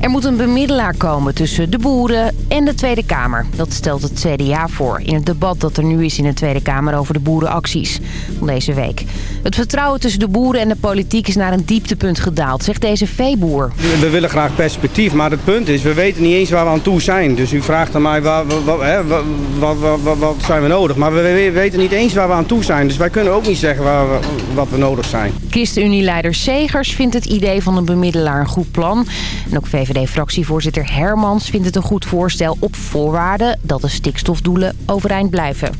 Er moet een bemiddelaar komen tussen de boeren en de Tweede Kamer. Dat stelt het CDA voor in het debat dat er nu is in de Tweede Kamer over de boerenacties van deze week. Het vertrouwen tussen de boeren en de politiek is naar een dieptepunt gedaald, zegt deze veeboer. We willen graag perspectief, maar het punt is, we weten niet eens waar we aan toe zijn. Dus u vraagt aan mij, wat, wat, wat, wat, wat zijn we nodig? Maar we weten niet eens waar we aan toe zijn. Dus wij kunnen ook niet zeggen waar we, wat we nodig zijn. ChristenUnie-leider Segers vindt het idee van een bemiddelaar een goed plan. En ook VVD-fractievoorzitter Hermans vindt het een goed voorstel op voorwaarde dat de stikstofdoelen overeind blijven.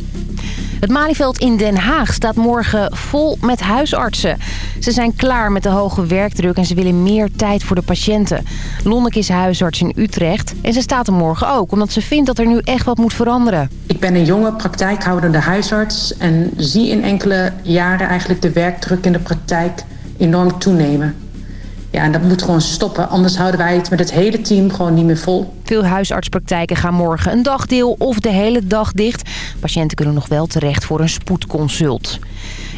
Het Malieveld in Den Haag staat morgen vol met huisartsen. Ze zijn klaar met de hoge werkdruk en ze willen meer tijd voor de patiënten. Lonneke is huisarts in Utrecht en ze staat er morgen ook... omdat ze vindt dat er nu echt wat moet veranderen. Ik ben een jonge praktijkhoudende huisarts... en zie in enkele jaren eigenlijk de werkdruk in de praktijk enorm toenemen. Ja, en dat moet gewoon stoppen. Anders houden wij het met het hele team gewoon niet meer vol. Veel huisartspraktijken gaan morgen een dagdeel of de hele dag dicht. Patiënten kunnen nog wel terecht voor een spoedconsult.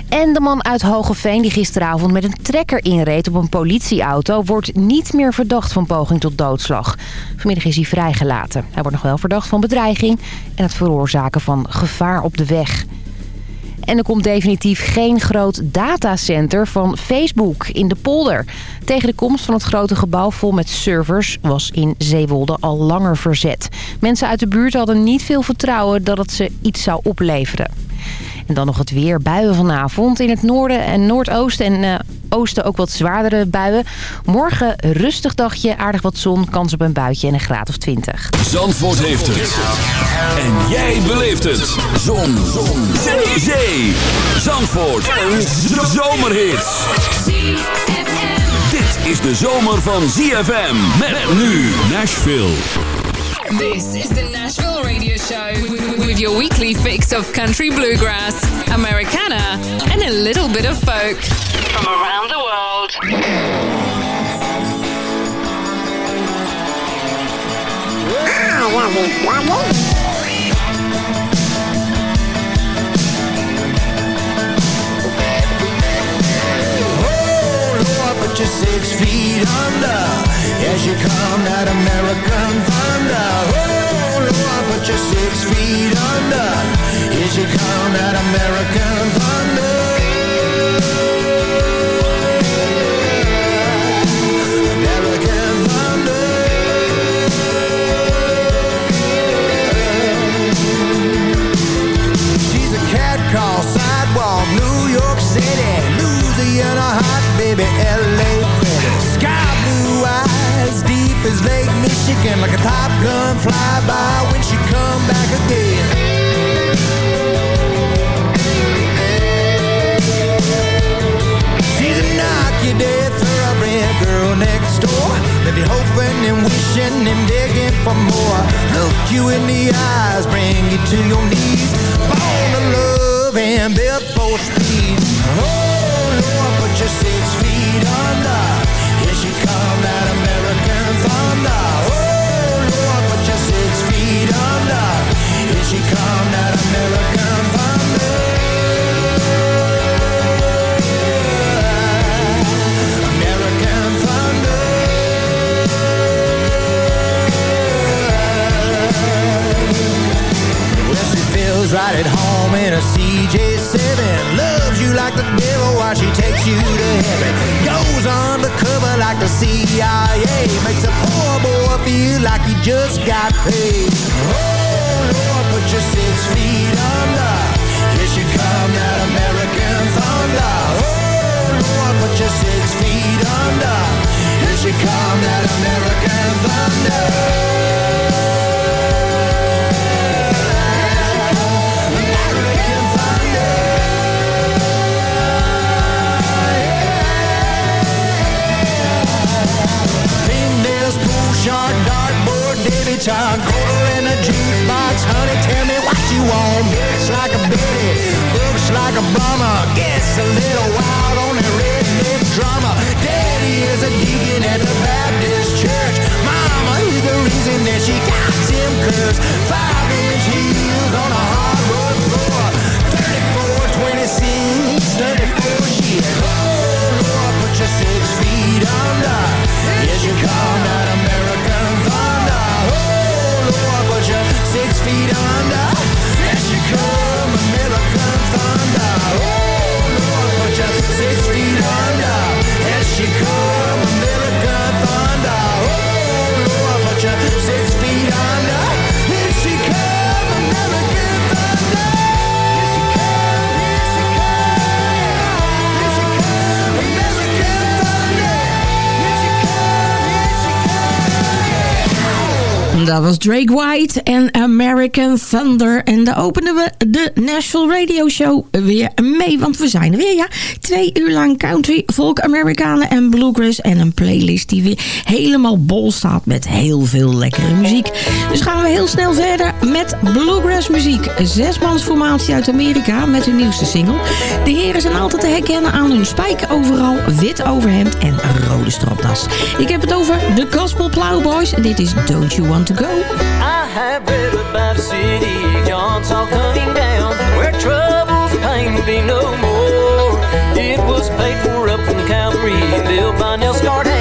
En de man uit Hogeveen die gisteravond met een trekker inreed op een politieauto... wordt niet meer verdacht van poging tot doodslag. Vanmiddag is hij vrijgelaten. Hij wordt nog wel verdacht van bedreiging en het veroorzaken van gevaar op de weg. En er komt definitief geen groot datacenter van Facebook in de polder. Tegen de komst van het grote gebouw vol met servers was in Zeewolde al langer verzet. Mensen uit de buurt hadden niet veel vertrouwen dat het ze iets zou opleveren. En dan nog het weer. Buien vanavond in het noorden en noordoosten en uh, oosten ook wat zwaardere buien. Morgen rustig dagje, aardig wat zon, kans op een buitje en een graad of 20. Zandvoort heeft het. En jij beleeft het. Zon. zon. Zee. Zee. Zandvoort. Een zomerhit. Dit is de zomer van ZFM. Met nu Nashville. This is the Nashville Radio Show with your weekly fix of country bluegrass, Americana, and a little bit of folk from around the world. put you six feet under As you come that American thunder Oh, Lord, put you six feet under. As you come that American thunder. American thunder. She's a cat called Sidewalk, New York City. Louisiana hot, baby, L.A. as Lake Michigan Like a Top Gun flyby when she come back again. She's a knock you dead thoroughbred girl next door. Leave you hoping and wishing and digging for more. Look you in the eyes, bring you to your knees. Born to love and built for speed. Oh Lord, put your six feet under. Here she come, that come, Drake White en American Thunder. En daar openen we de Nashville Radio Show weer mee. Want we zijn er weer, ja. Twee uur lang country, folk, Amerikanen en bluegrass. En een playlist die weer helemaal bol staat met heel veel lekkere muziek. Dus gaan we heel snel verder met bluegrass muziek. Zesmansformatie uit Amerika met hun nieuwste single. De heren zijn altijd te herkennen aan hun spijken overal, wit overhemd en rode stropdas. Ik heb het over de Gospel Plowboys. Dit is Don't You Want To Go. I have read about city, John's all coming down, where troubles pain be no more. It was paid for up in Calvary built by scarred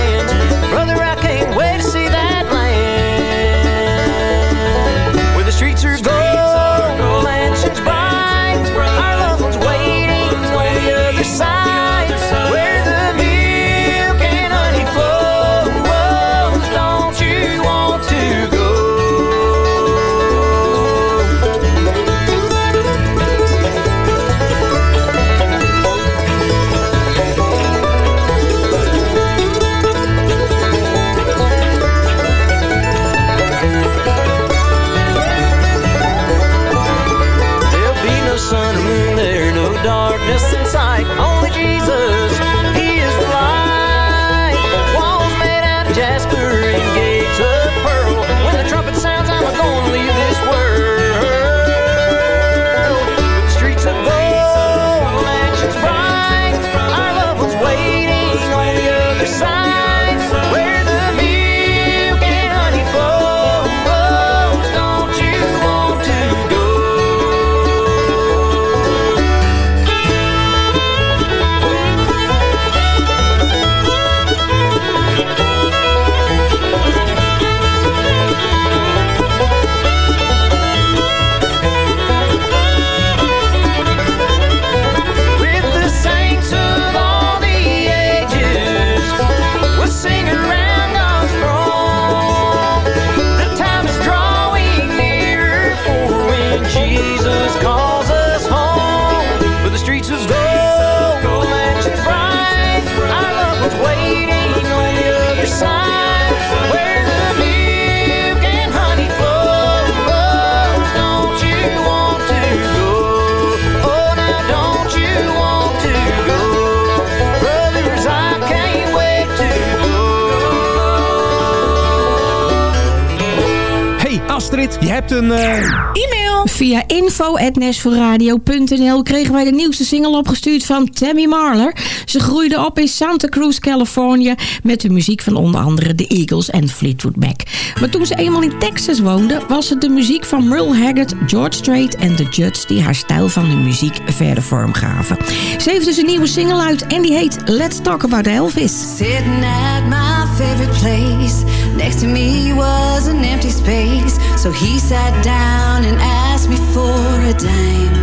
eh, E-mail. Via info.nashvilleradio.nl kregen wij de nieuwste single opgestuurd van Tammy Marler. Ze groeide op in Santa Cruz, Californië... met de muziek van onder andere The Eagles en Fleetwood Mac. Maar toen ze eenmaal in Texas woonde... was het de muziek van Merle Haggard, George Strait en The Judds... die haar stijl van de muziek verder vorm gaven. Ze heeft dus een nieuwe single uit en die heet Let's Talk About Elvis. Sitting at my favorite place. Next to me was an empty space. So he sat down and asked me for a dime.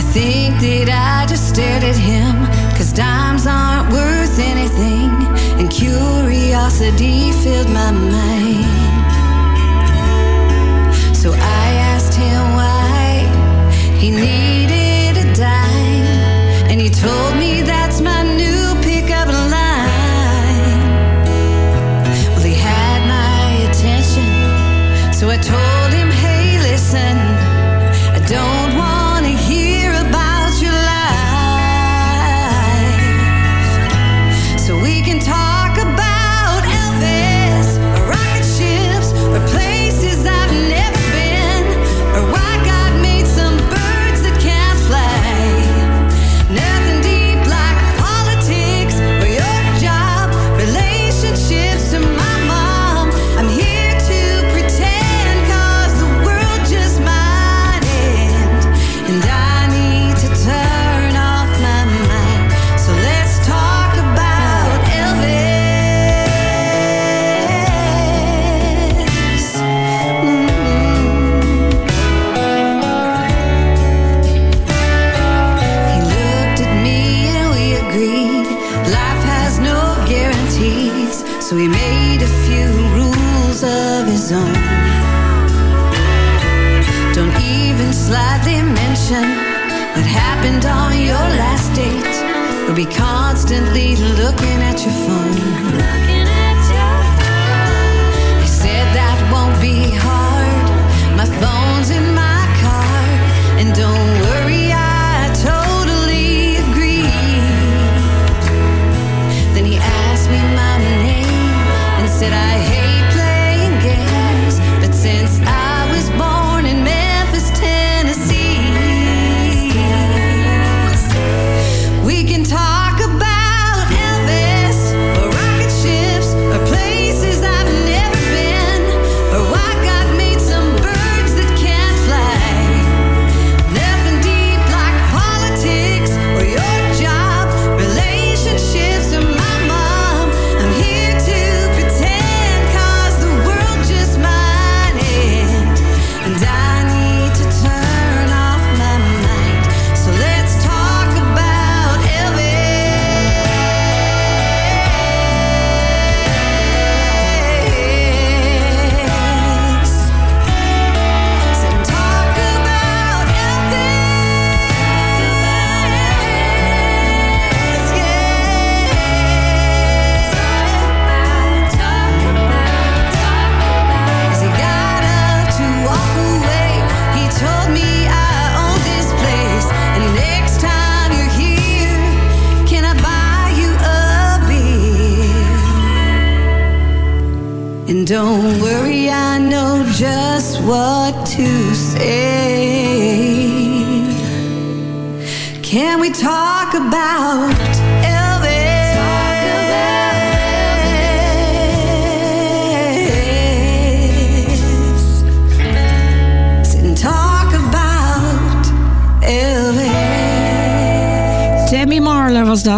I think that I just stared at him. Cause dimes aren't worth anything. And curiosity filled my mind. So I asked him why he needed a dime. And he told me that's my told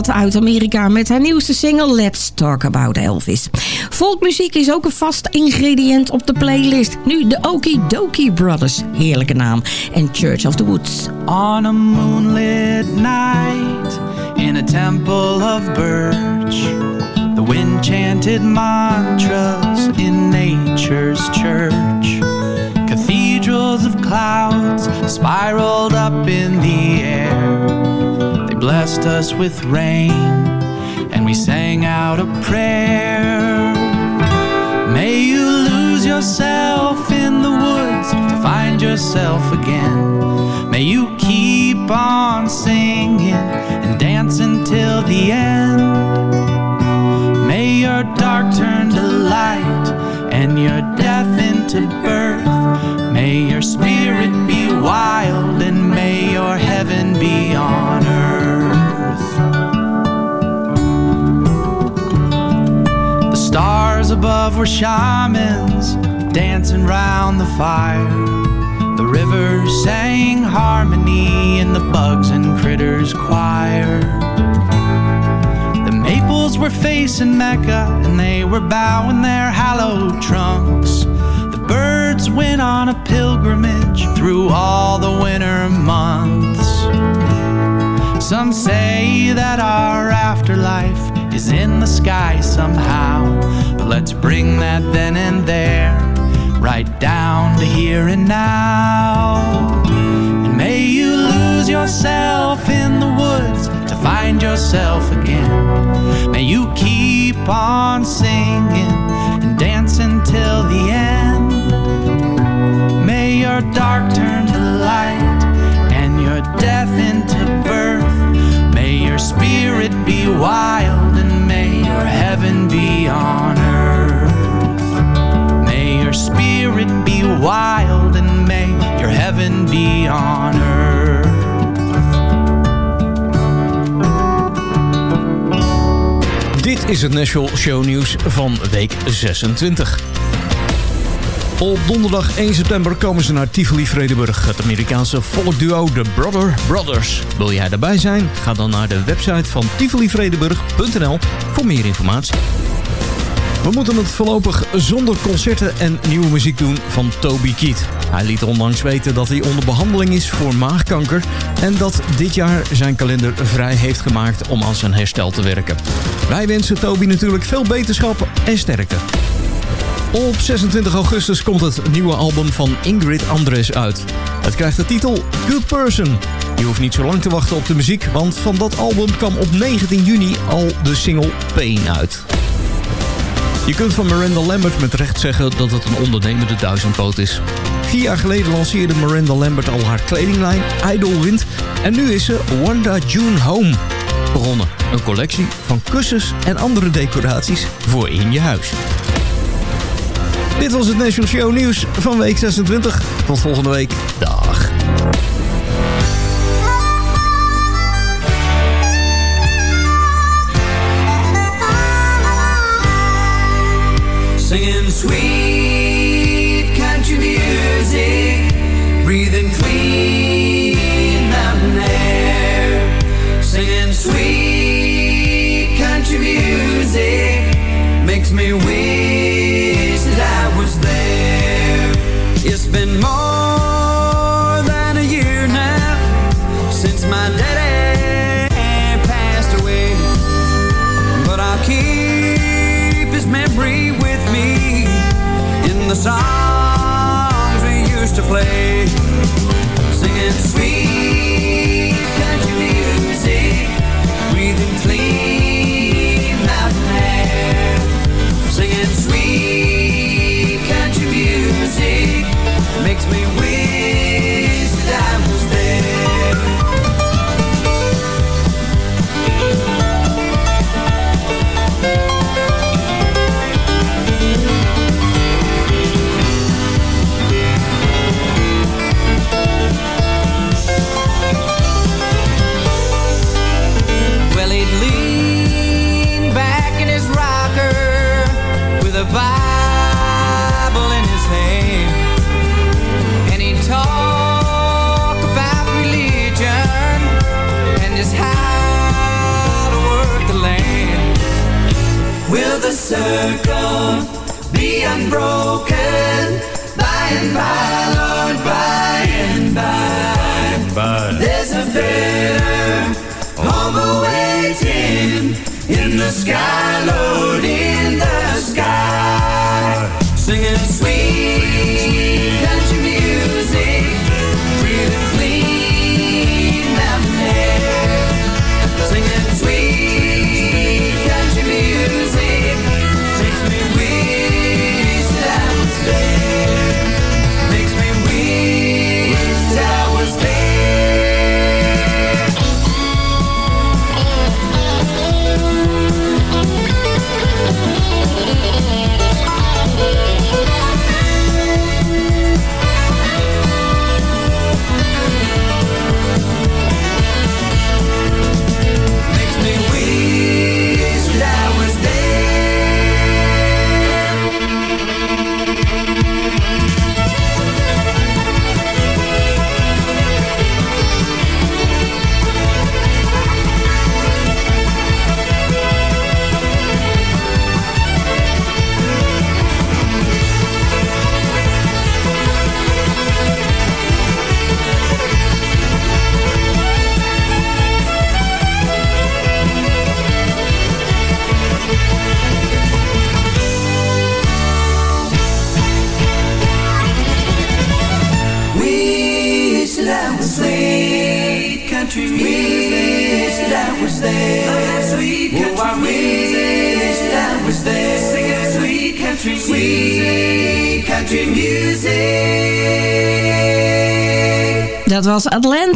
Uit Amerika met haar nieuwste single Let's Talk About Elvis. Volkmuziek is ook een vast ingrediënt op de playlist. Nu de Okie Dokie Brothers, heerlijke naam, en Church of the Woods. On a moonlit night in a temple of birch, the wind chanted mantras in nature's church. Cathedrals of clouds spiraled up in the air. Blessed us with rain, and we sang out a prayer. May you lose yourself in the woods to find yourself again. May you keep on singing and dance until the end. May your dark turn to light and your death into birth. May your spirit be wild and may your heaven be on earth. Stars above were shamans dancing round the fire. The river sang harmony in the bugs and critters choir. The maples were facing Mecca and they were bowing their hallowed trunks. The birds went on a pilgrimage through all the winter months. Some say that our afterlife is in the sky somehow. But let's bring that then and there, right down to here and now. And may you lose yourself in the woods to find yourself again. May you keep on singing and dancing till the end. May your dark turn to light and your death into spirit be wild and may your heaven be on earth. May your spirit be wild and may your heaven be on earth. Dit is het Nashville Show Nieuws van week 26. Op donderdag 1 september komen ze naar Tivoli Vredenburg, het Amerikaanse volkduo The Brother Brothers. Wil jij daarbij zijn? Ga dan naar de website van tivolivredenburg.nl voor meer informatie. We moeten het voorlopig zonder concerten en nieuwe muziek doen van Toby Keith. Hij liet onlangs weten dat hij onder behandeling is voor maagkanker... en dat dit jaar zijn kalender vrij heeft gemaakt om aan zijn herstel te werken. Wij wensen Toby natuurlijk veel beterschap en sterkte. Op 26 augustus komt het nieuwe album van Ingrid Andres uit. Het krijgt de titel Good Person. Je hoeft niet zo lang te wachten op de muziek, want van dat album kwam op 19 juni al de single Pain uit. Je kunt van Miranda Lambert met recht zeggen dat het een ondernemende duizendpoot is. Vier jaar geleden lanceerde Miranda Lambert al haar kledinglijn Idol Wind... en nu is ze Wanda June Home begonnen. Een collectie van kussens en andere decoraties voor in je huis. Dit was het National Show Nieuws van week 26. Tot volgende week. Dag. me weak.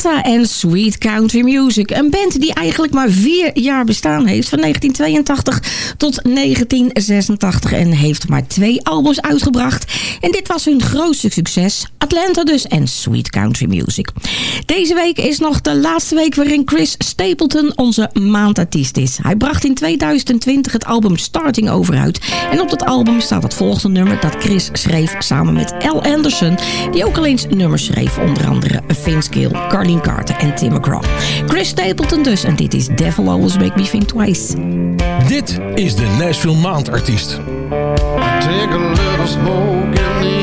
Was Atlanta en Sweet Country Music. Een band die eigenlijk maar vier jaar bestaan heeft. Van 1982 tot 1986. En heeft maar twee albums uitgebracht. En dit was hun grootste succes. Atlanta dus en Sweet Country Music. Deze week is nog de laatste week waarin Chris Stapleton onze maandartiest is. Hij bracht in 2020 het album Starting Over uit. En op dat album staat het volgende nummer dat Chris schreef samen met L. Anderson. Die ook al eens nummers schreef. Onder andere Vince Gill, Carlene Carter en Tim McGraw. Chris Stapleton dus. En dit is Devil Always Make Me Think Twice. Dit is de Nashville Maandartiest. Take a little smoke in the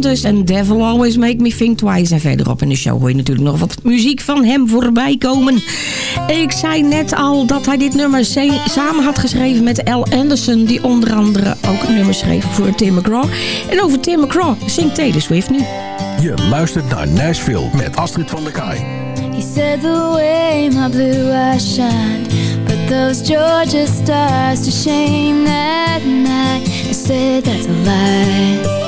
Dus. En Devil Always Make Me Think Twice. En verderop in de show hoor je natuurlijk nog wat muziek van hem voorbij komen. Ik zei net al dat hij dit nummer samen had geschreven met Al Anderson. Die onder andere ook een nummer schreef voor Tim McGraw. En over Tim McGraw zingt Taylor Swift nu. Je luistert naar Nashville met Astrid van der Kaai. He said the way my blue eyes shine Put those Georgia stars to shame that night I said that's a lie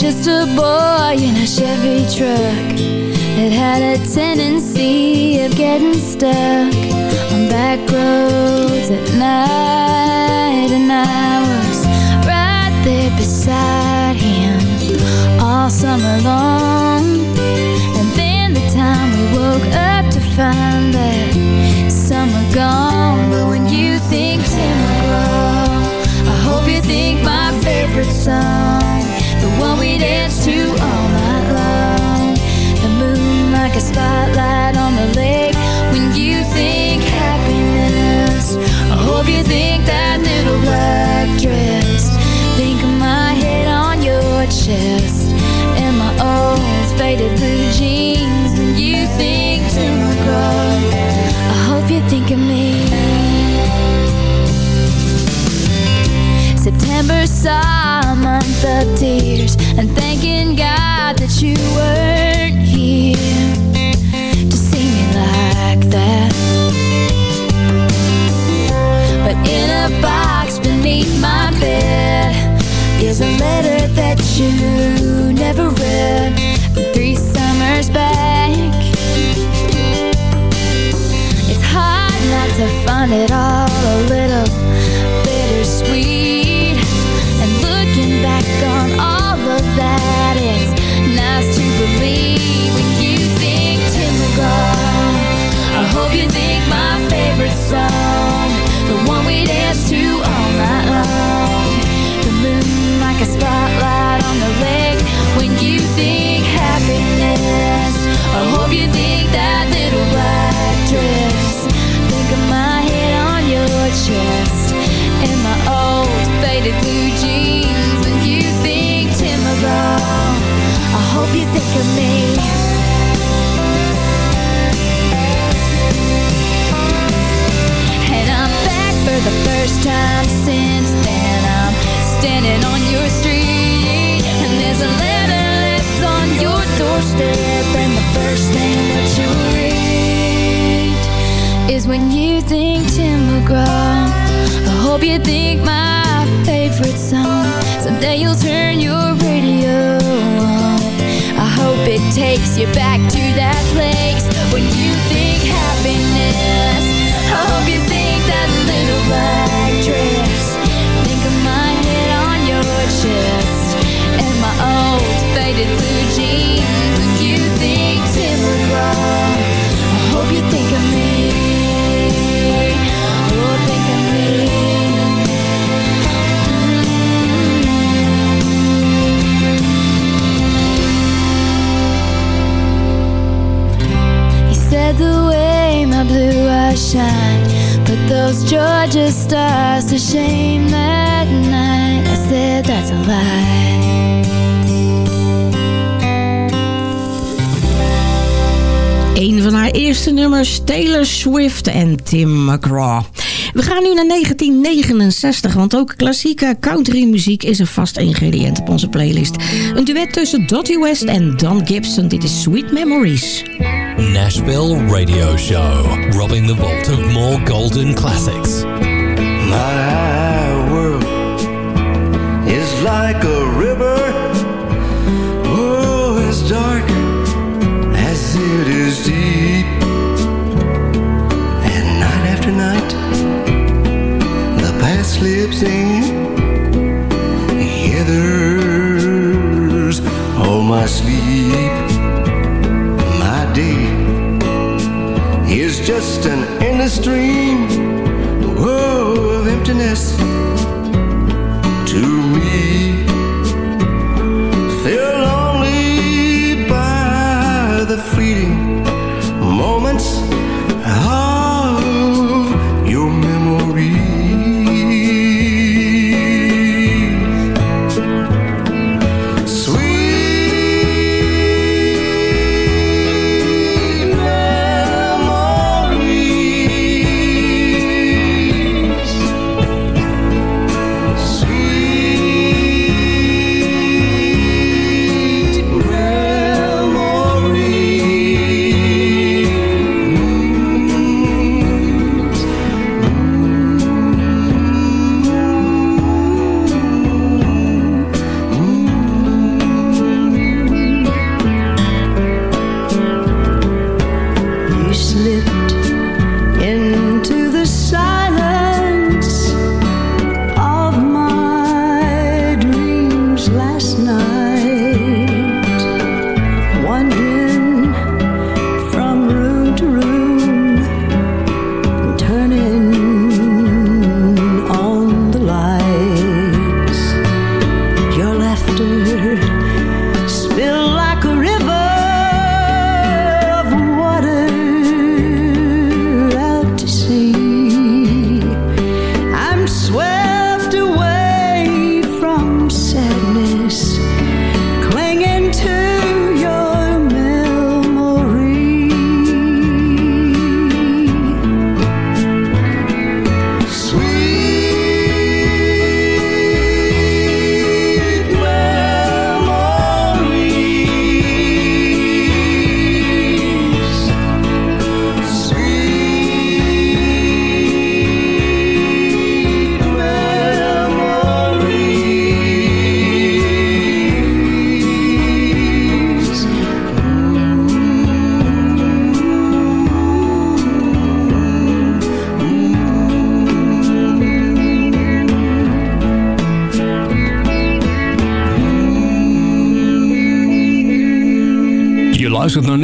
Just a boy in a Chevy truck That had a tendency of getting stuck On back roads at night And I was right there beside him all summer long. Three summers back. It's hard not to find it all a little bittersweet. And looking back on all of that, it's nice to believe when you think. I hope you think my favorite song, the one we danced to all night long. The moon like a spotlight hope you that little dress. Think of my head on your chest and my old faded blue jeans. When you think Tim McGraw, I hope you think of me. For the first time since then. I'm standing on your street, and there's a letter left on your doorstep. When you think Tim McGraw. I hope you think my favorite song. Someday you'll turn your radio on. I hope it takes you back to that place when you think happiness. I hope you think that little black dress. Think of my head on your chest and my old faded blue jeans. When you think Tim McGraw, I hope you think of me. Shine Put those Georgia stars to shame that night. I said that's a lie. Een van haar eerste nummers, Taylor Swift en Tim McGraw. We gaan nu naar 1969, want ook klassieke countrymuziek is een vast ingrediënt op onze playlist. Een duet tussen Dottie West en Don Gibson. Dit is Sweet Memories. Nashville Radio Show, robbing the vault of more golden classics. My world is like a river. Slips in. Gathers all oh, my sleep. My day is just an endless stream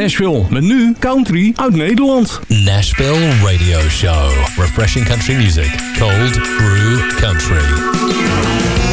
Nashville. Met nu country uit Nederland. Nashville Radio Show. Refreshing country music. Cold Brew Country.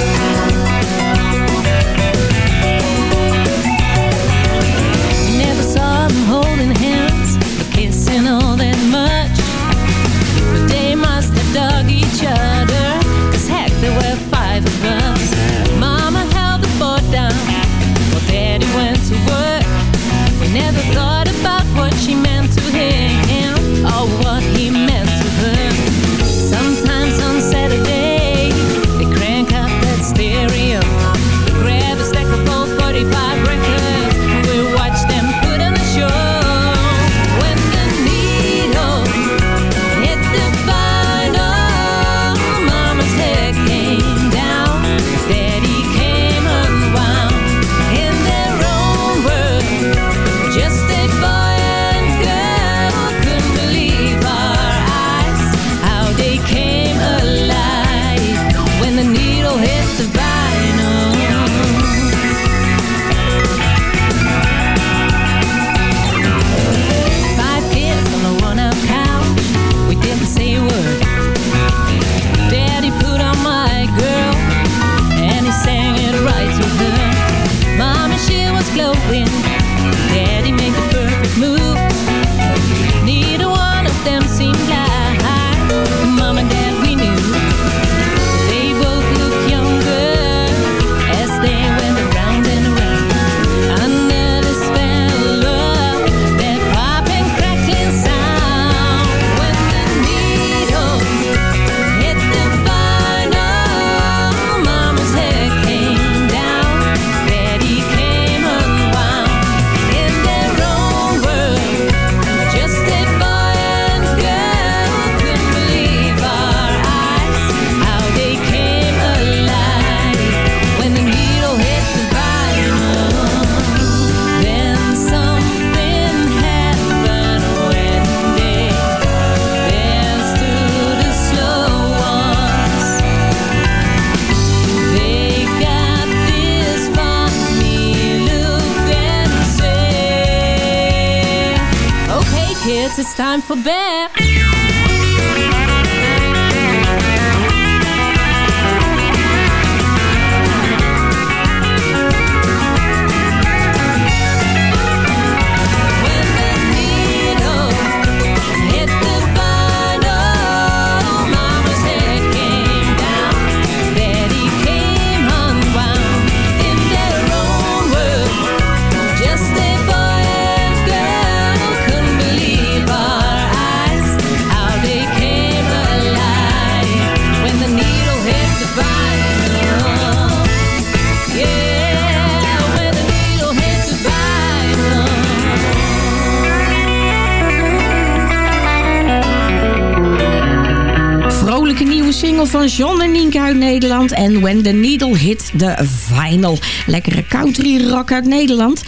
van John en Nienke uit Nederland. En When the Needle Hit the Vinyl. Lekkere country rock uit Nederland.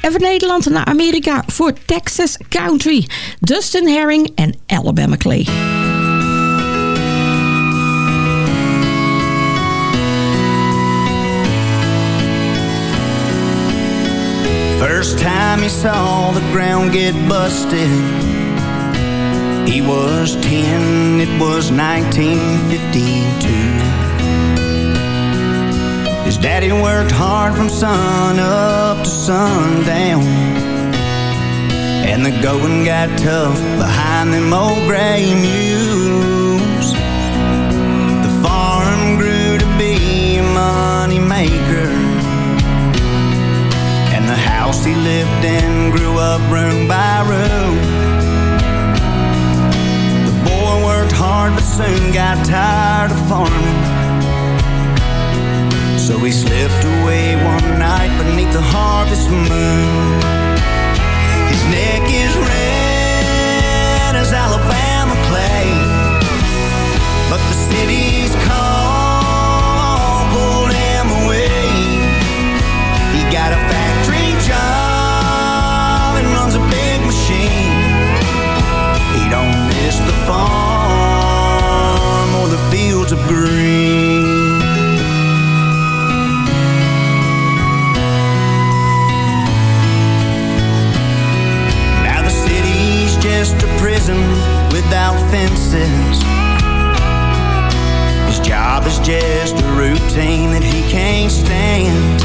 En van Nederland naar Amerika voor Texas Country. Dustin Herring en Alabama Clay. First time you saw the ground get busted He was ten, it was 1952 His daddy worked hard from sun up to sundown. And the going got tough behind them old gray mules. The farm grew to be a money maker. And the house he lived in grew up room by room. hard, but soon got tired of farming. So he slipped away one night beneath the harvest moon. His neck is red as Alabama clay, but the city's cold. green. Now the city's just a prison without fences. His job is just a routine that he can't stand.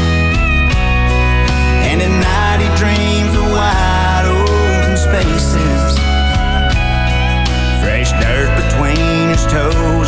And at night he dreams of wide open spaces. Fresh dirt between his toes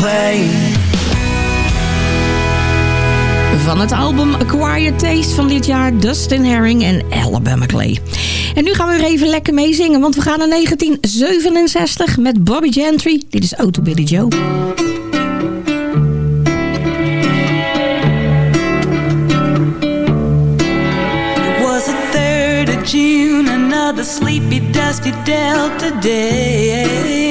clay. Van het album A Quiet Taste van dit jaar Dustin Herring en Alabama Clay. En nu gaan we weer even lekker meezingen, want we gaan naar 1967 met Bobby Gentry. Dit is Auto Billy Joe. It was the 3rd of June, another sleepy, dusty Delta day.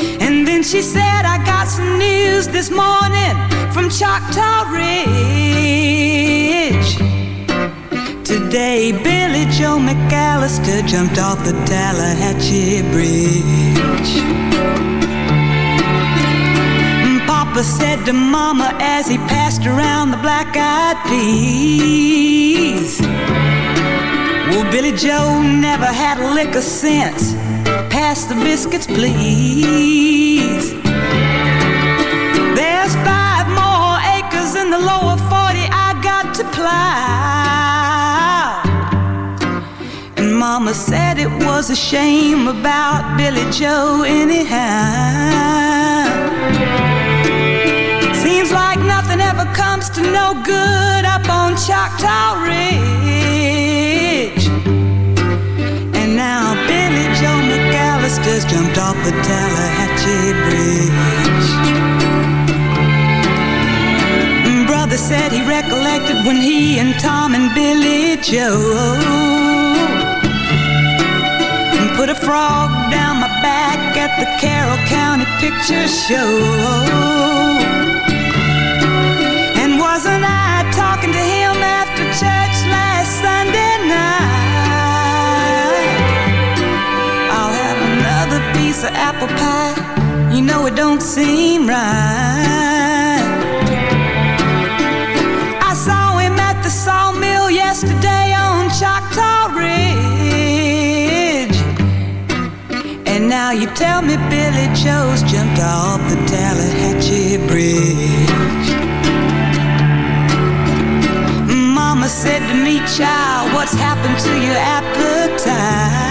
And she said, I got some news this morning from Choctaw Ridge. Today, Billy Joe McAllister jumped off the Tallahatchie Bridge. And Papa said to Mama as he passed around the black-eyed peas. Well, Billy Joe never had a lick of sense. Pass the biscuits, please. There's five more acres in the lower 40 I got to plow. And Mama said it was a shame about Billy Joe, anyhow. Seems like nothing ever comes to no good up on Choctaw Ridge. Jumped off the Tallahatchie Bridge. Brother said he recollected when he and Tom and Billy Joe put a frog down my back at the Carroll County Picture Show. Of apple pie. You know it don't seem right. I saw him at the sawmill yesterday on Choctaw Ridge. And now you tell me Billy Joe's jumped off the Tallahatchie Bridge. Mama said to me, child, what's happened to your appetite?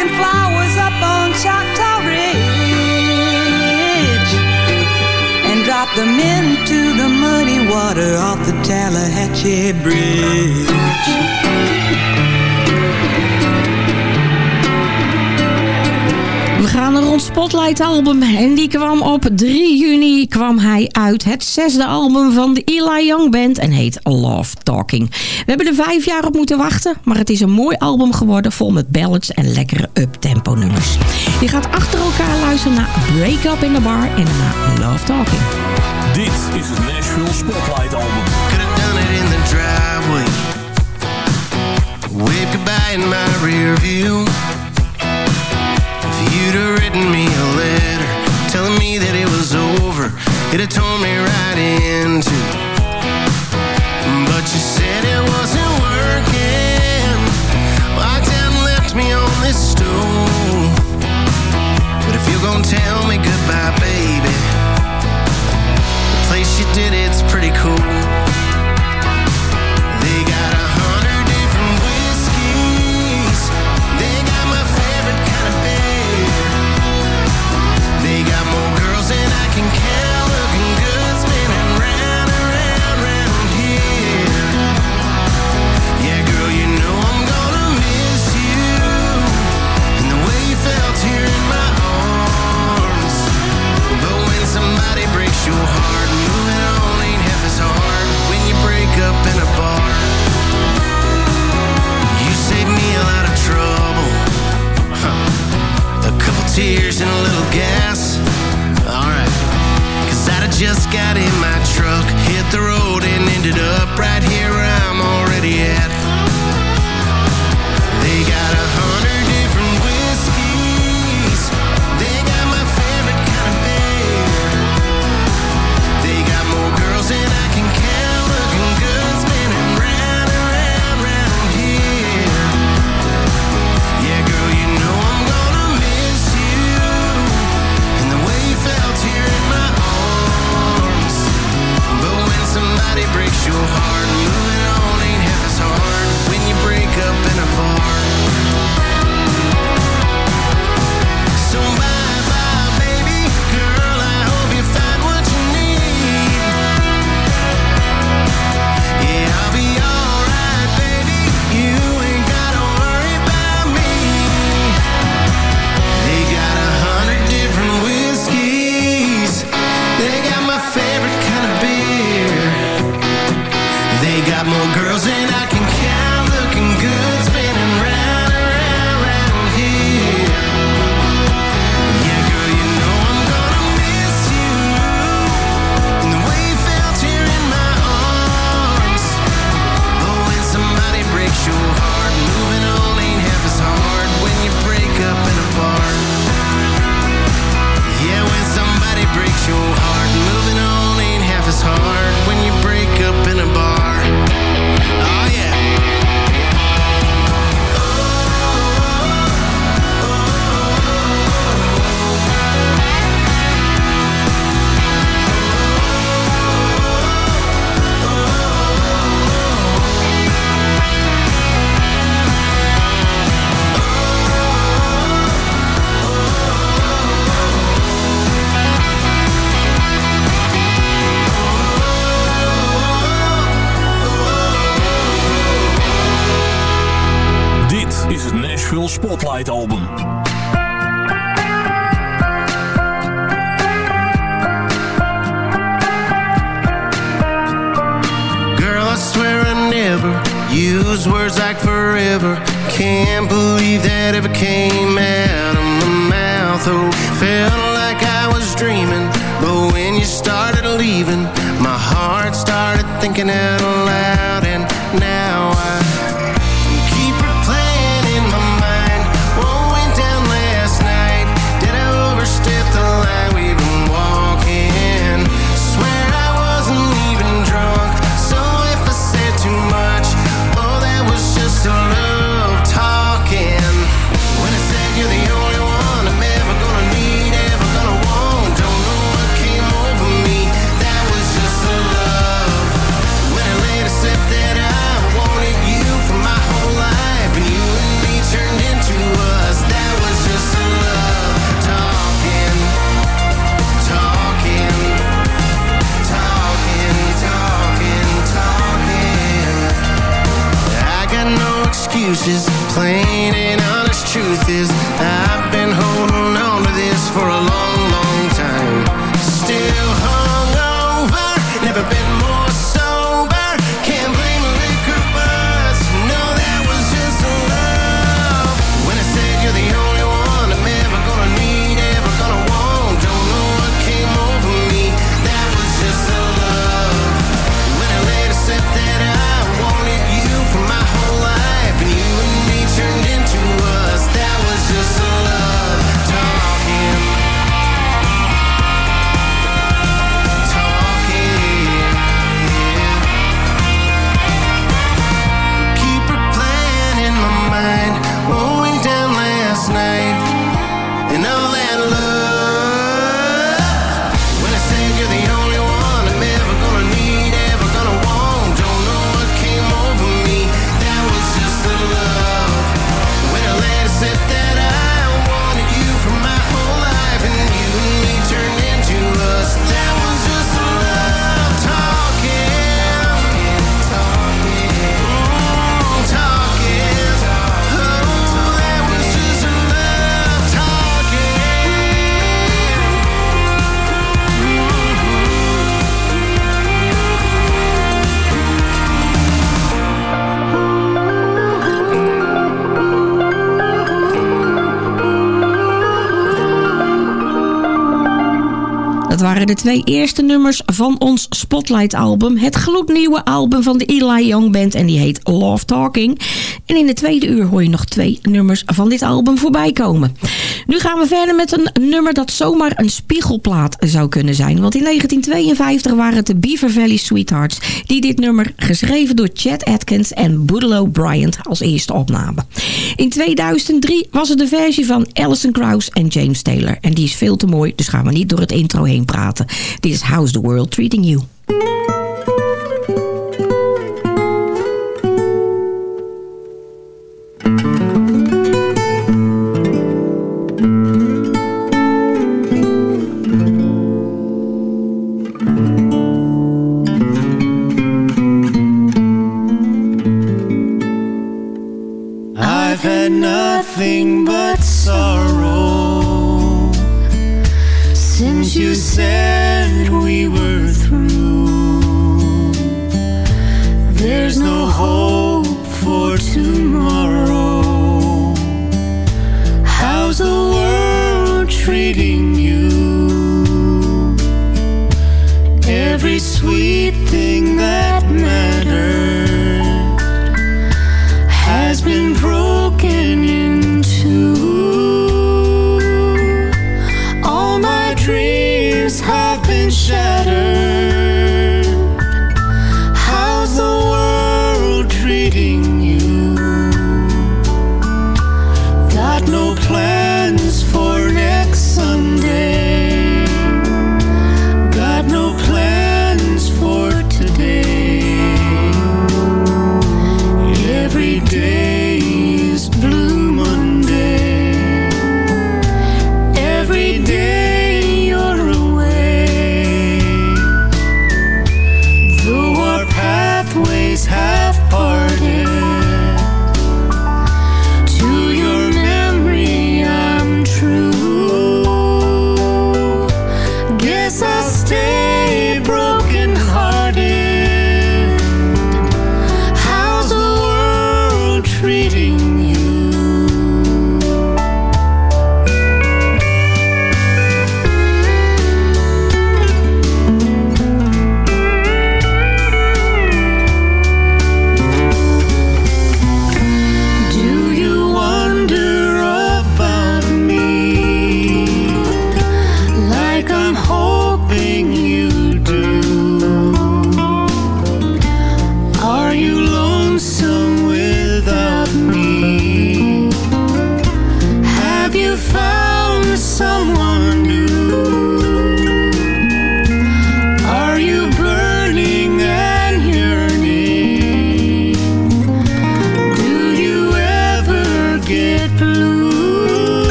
Picking flowers up on Choctaw Ridge and drop them into the muddy water off the Tallahatchie Bridge. Naar ons Spotlight album en die kwam op 3 juni kwam hij uit. Het zesde album van de Eli Young Band en heet Love Talking. We hebben er vijf jaar op moeten wachten, maar het is een mooi album geworden vol met ballads en lekkere up-tempo nummers. Je gaat achter elkaar luisteren naar Break Up in the Bar en daarna Love Talking. Dit is het Nashville Spotlight album. Could have done it in the driveway. Wave goodbye in my rear view. You'd have written me a letter telling me that it was over, it'd have torn me right into. But you said it wasn't working. Locked down and left me on this stool. But if you're gonna tell me goodbye, baby, the place you did it's pretty cool. I'd have Spotlight album. Girl, I swear I never use words like forever. Can't believe that ever came out of my mouth. Oh, felt like I was dreaming. But when you started leaving, my heart started thinking out excuses Plain and honest truth is I've been holding de twee eerste nummers van ons Spotlight-album. Het gloednieuwe album van de Eli Young Band en die heet Love Talking. En in de tweede uur hoor je nog twee nummers van dit album voorbij komen. Nu gaan we verder met een nummer dat zomaar een spiegelplaat zou kunnen zijn. Want in 1952 waren het de Beaver Valley Sweethearts... die dit nummer geschreven door Chet Atkins en Boudelow Bryant als eerste opnamen. In 2003 was het de versie van Alison Krauss en James Taylor. En die is veel te mooi, dus gaan we niet door het intro heen praten. Dit is How's the World Treating You.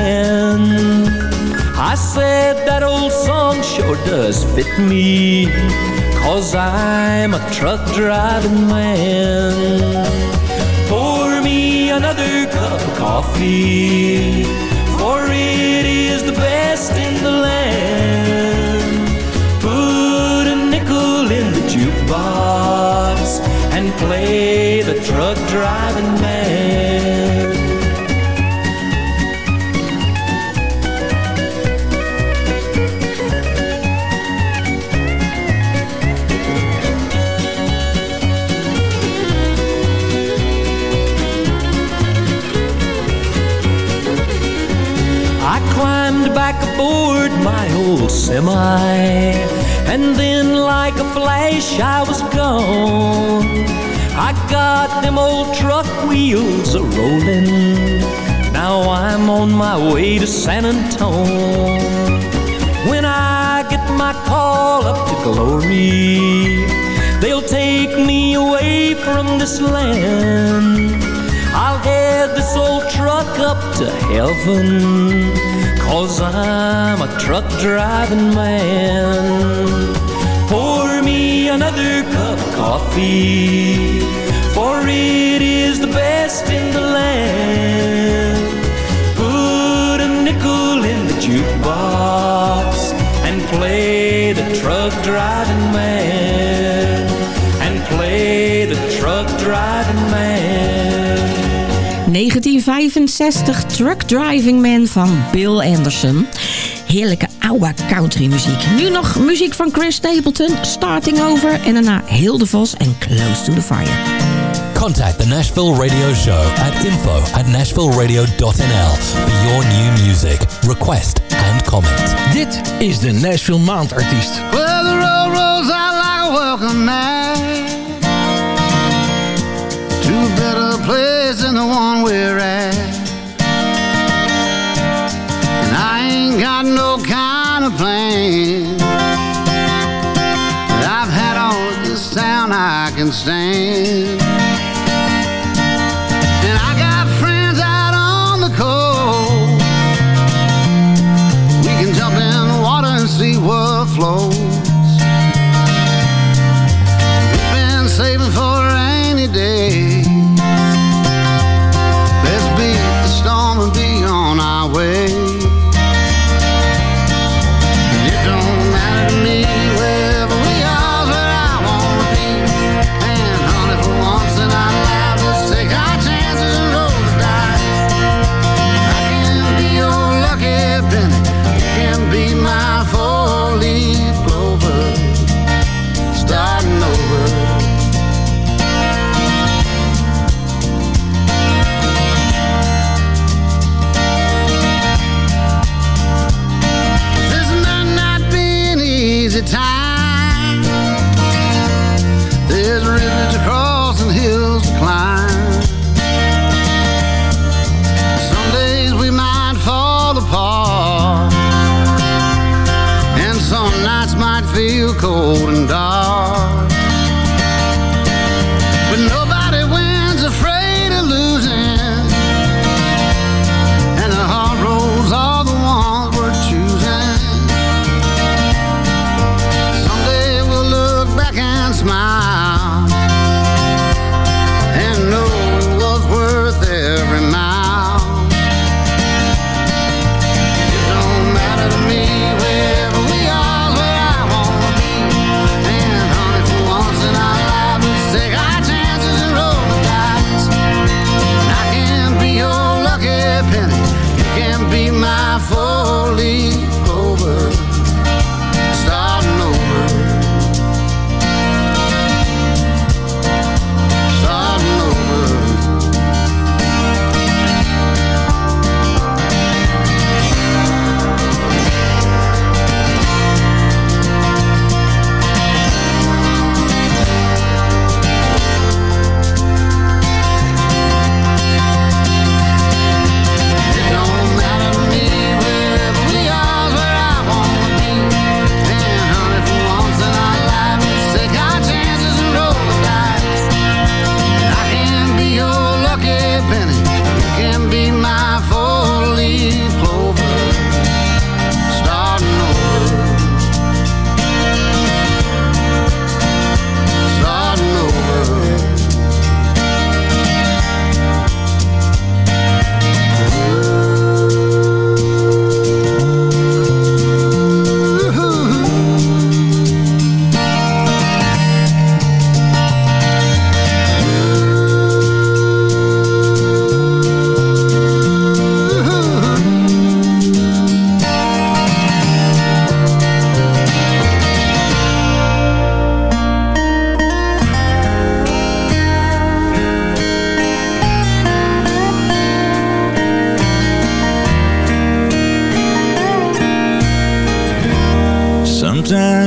Again. I said that old song sure does fit me, cause I'm a truck driving man. Pour me another cup of coffee, for it is the best in the land. Put a nickel in the jukebox and play the truck driving man. Back aboard my old semi, and then like a flash I was gone. I got them old truck wheels a rolling. Now I'm on my way to San Antone. When I get my call up to glory, they'll take me away from this land. I'll head this old truck up to heaven, cause I'm a truck driving man. Pour me another cup of coffee, for it is the best in the land. Put a nickel in the jukebox and play the truck driving man. 1965 Truck Driving Man van Bill Anderson. Heerlijke oude country muziek. Nu nog muziek van Chris Stapleton, Starting Over. En daarna Hilde Vos en Close to the Fire. Contact the Nashville Radio Show at info at nashvilleradio.nl for your new music, request and comment. Dit is de Nashville Maandartiest. Well, the road rolls out like a welcome mat the one we're at. And I ain't got no kind of plan. But I've had all of this town I can stand.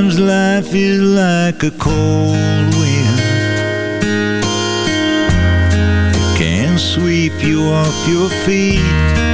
Sometimes life is like a cold wind. It can sweep you off your feet.